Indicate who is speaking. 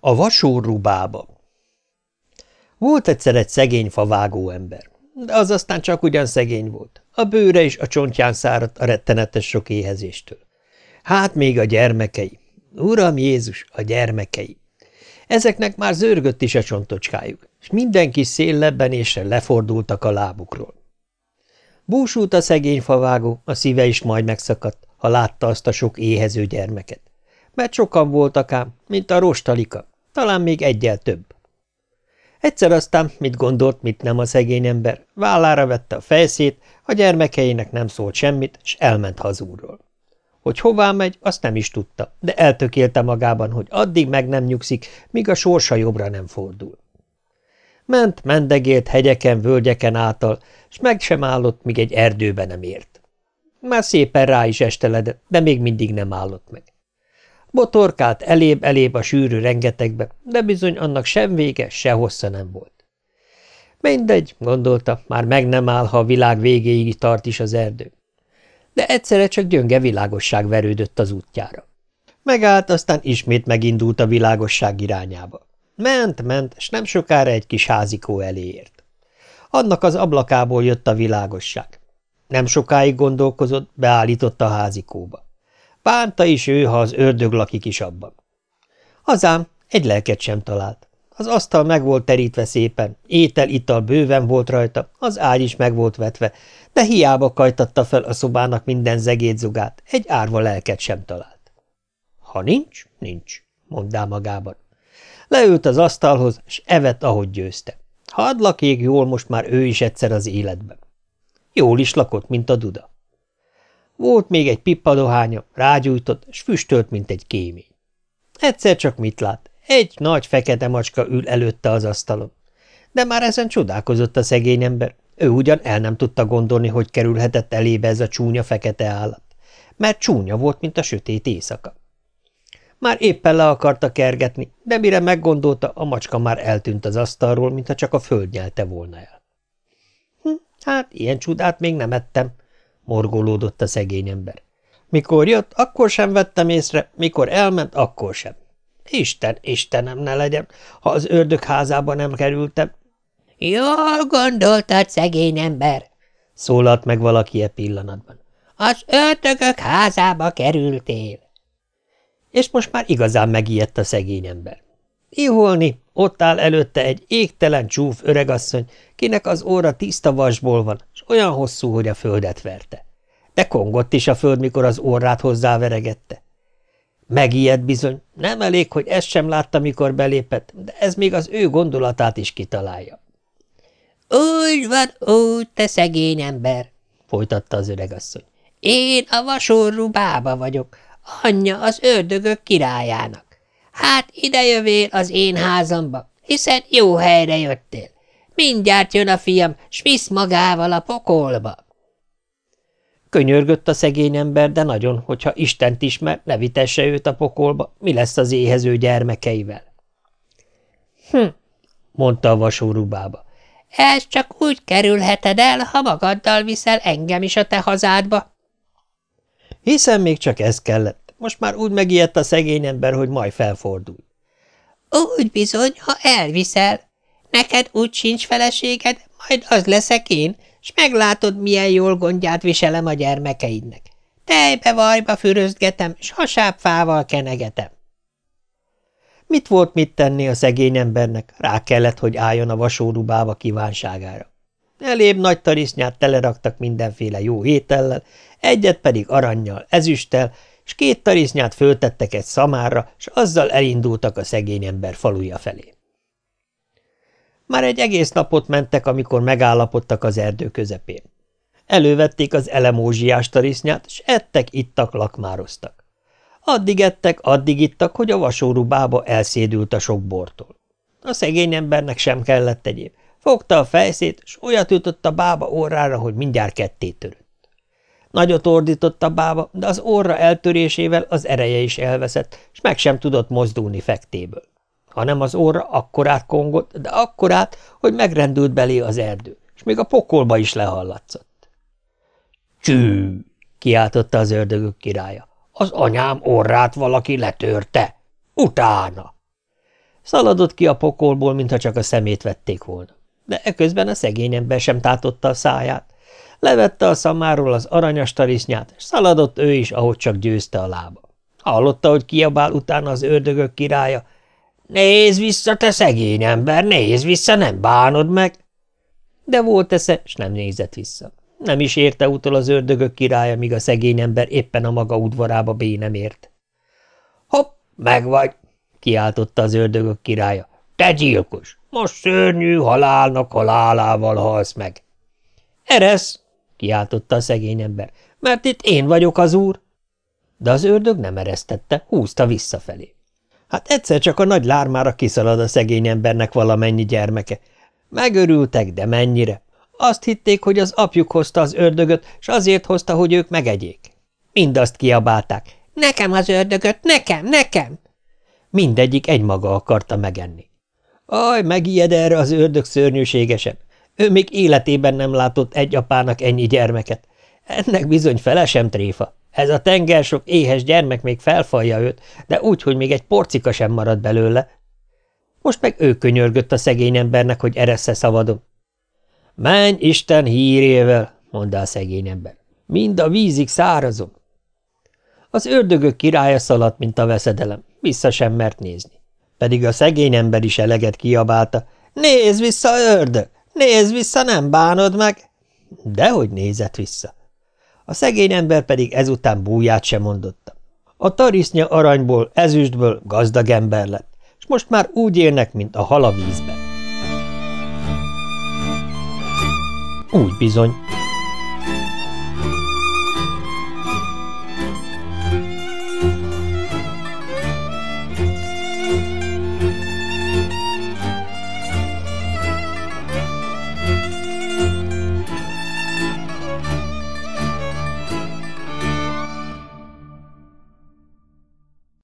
Speaker 1: A vasórú bába Volt egyszer egy szegény favágó ember, de az aztán csak ugyan szegény volt. A bőre is a csontján száradt a rettenetes sok éhezéstől. Hát még a gyermekei. Uram Jézus, a gyermekei. Ezeknek már zörgött is a csontocskájuk, és minden kis szél lebbenésre lefordultak a lábukról. Búsult a szegény favágó, a szíve is majd megszakadt, ha látta azt a sok éhező gyermeket. Mert sokan voltak ám, mint a rostalika, talán még egyel több. Egyszer aztán, mit gondolt, mit nem a szegény ember, vállára vette a fejszét, a gyermekeinek nem szólt semmit, és elment hazúról. Hogy hová megy, azt nem is tudta, de eltökélte magában, hogy addig meg nem nyugszik, míg a sorsa jobbra nem fordul. Ment, mendegélt hegyeken, völgyeken által, s meg sem állott, míg egy erdőbe nem ért. Már szépen rá is esteledett, de még mindig nem állott meg. Botorkált elébb-elébb a sűrű rengetegbe, de bizony annak sem vége, se hossza nem volt. Mindegy, gondolta, már meg nem áll, ha a világ végéig tart is az erdő. De egyszerre csak gyönge világosság verődött az útjára. Megállt, aztán ismét megindult a világosság irányába. Ment, ment, és nem sokára egy kis házikó elé ért. Annak az ablakából jött a világosság. Nem sokáig gondolkozott, beállította a házikóba. Bánta is ő, ha az ördög lakik is abban. Hazám egy lelket sem talált. Az asztal meg volt terítve szépen, étel-ital bőven volt rajta, az ágy is meg volt vetve, de hiába kajtatta fel a szobának minden zegédzugát, egy árva lelket sem talált. Ha nincs, nincs, mondá magában. Leült az asztalhoz, és evett, ahogy győzte. Hadd lakjék jól most már ő is egyszer az életben. Jól is lakott, mint a duda. Volt még egy pippadohánya, rágyújtott, s füstölt, mint egy kémény. Egyszer csak mit lát? Egy nagy fekete macska ül előtte az asztalon. De már ezen csodálkozott a szegény ember. Ő ugyan el nem tudta gondolni, hogy kerülhetett elébe ez a csúnya fekete állat. Mert csúnya volt, mint a sötét éjszaka. Már éppen le akarta kergetni, de mire meggondolta, a macska már eltűnt az asztalról, mintha csak a föld nyelte volna el. Hm, hát, ilyen csodát még nem ettem, morgolódott a szegény ember. Mikor jött, akkor sem vettem észre, mikor elment, akkor sem. Isten, Istenem, ne legyen, ha az ördög házába nem kerültem.
Speaker 2: Jól gondoltad, szegény ember,
Speaker 1: szólalt meg valaki e pillanatban.
Speaker 2: Az ördögök házába kerültél.
Speaker 1: És most már igazán megijedt a szegény ember. Iholni, ott áll előtte egy égtelen csúf öregasszony, kinek az óra tiszta vasból van, olyan hosszú, hogy a földet verte. De kongott is a föld, mikor az orrát hozzáveregette. Megijedt bizony, nem elég, hogy ezt sem látta, mikor belépett, de ez még az ő gondolatát is kitalálja.
Speaker 2: Úgy van, úgy, te szegény ember, folytatta az öregasszony. Én a vasorú bába vagyok, anyja az ördögök királyának. Hát ide jövél az én házamba, hiszen jó helyre jöttél. Mindjárt jön a fiam, s visz magával a pokolba.
Speaker 1: Könyörgött a szegény ember, de nagyon, hogyha Istent ismer, ne vitesse őt a pokolba, mi lesz az éhező gyermekeivel.
Speaker 2: Hm,
Speaker 1: mondta a vasórú bába.
Speaker 2: Ez csak úgy kerülheted el, ha magaddal viszel engem is a te hazádba.
Speaker 1: Hiszen még csak ez kellett. Most már úgy megijedt a szegény ember, hogy majd felfordul.
Speaker 2: Úgy bizony, ha elviszel. Neked úgy sincs feleséged, majd az leszek én, s meglátod, milyen jól gondját viselem a gyermekeidnek. Tejbe vajba fürözgetem, s hasábfával kenegetem.
Speaker 1: Mit volt mit tenni a szegény embernek? Rá kellett, hogy álljon a vasórubába kívánságára. Elébb nagy tarisznyát teleraktak mindenféle jó étellel, egyet pedig aranyjal, ezüsttel, s két tarisznyát föltettek egy szamára, s azzal elindultak a szegény ember faluja felé. Már egy egész napot mentek, amikor megállapodtak az erdő közepén. Elővették az elemózsiás tarisznyát, s ettek, ittak, lakmároztak. Addig ettek, addig ittak, hogy a vasórú bába elszédült a sok bortól. A szegény embernek sem kellett egyéb. Fogta a fejszét, s olyat ütött a bába órára, hogy mindjárt ketté törött. Nagyot ordított a bába, de az orra eltörésével az ereje is elveszett, és meg sem tudott mozdulni fektéből. Hanem az orra akkorát kongott, de akkorát, hogy megrendült belé az erdő, és még a pokolba is lehallatszott. Csű! kiáltotta az ördögök királya. Az anyám orrát valaki letörte. Utána! Szaladott ki a pokolból, mintha csak a szemét vették volna. De eközben a szegény ember sem tátotta a száját. Levette a szamáról az aranyas tarisznyát, és szaladott ő is, ahogy csak győzte a lába. Hallotta, hogy kiabál utána az ördögök királya. Nézz vissza, te szegény ember, nézz vissza, nem bánod meg! De volt esze, s nem nézett vissza. Nem is érte utol az ördögök királya, míg a szegény ember éppen a maga udvarába bé nem ért. Hopp, megvagy! kiáltotta az ördögök királya. Te gyilkos! Most szörnyű halálnak halálával halsz meg! Eresz! kiáltotta a szegény ember. Mert itt én vagyok az úr! De az ördög nem eresztette, húzta visszafelé. Hát egyszer csak a nagy lármára kiszalad a szegény embernek valamennyi gyermeke. Megörültek, de mennyire. Azt hitték, hogy az apjuk hozta az ördögöt, s azért hozta, hogy ők megegyék. Mindazt kiabálták. Nekem az ördögöt, nekem, nekem! Mindegyik egymaga akarta megenni. Aj, megijed erre az ördög szörnyűségesen. Ő még életében nem látott egy apának ennyi gyermeket. Ennek bizony fele sem tréfa. Ez a tenger sok éhes gyermek még felfalja őt, de úgy, hogy még egy porcika sem marad belőle. Most meg ő könyörgött a szegény embernek, hogy eressze szabadon. Menj Isten hírével, mondta a szegény ember. Mind a vízig szárazom. Az ördögök királya szaladt, mint a veszedelem, vissza sem mert nézni. Pedig a szegény ember is eleget kiabálta. Nézz vissza, ördög! Nézz vissza, nem bánod meg! Dehogy nézett vissza. A szegény ember pedig ezután búját sem mondotta. A tarisznya aranyból, ezüstből gazdag ember lett, és most már úgy élnek, mint a hal a vízben. Úgy bizony,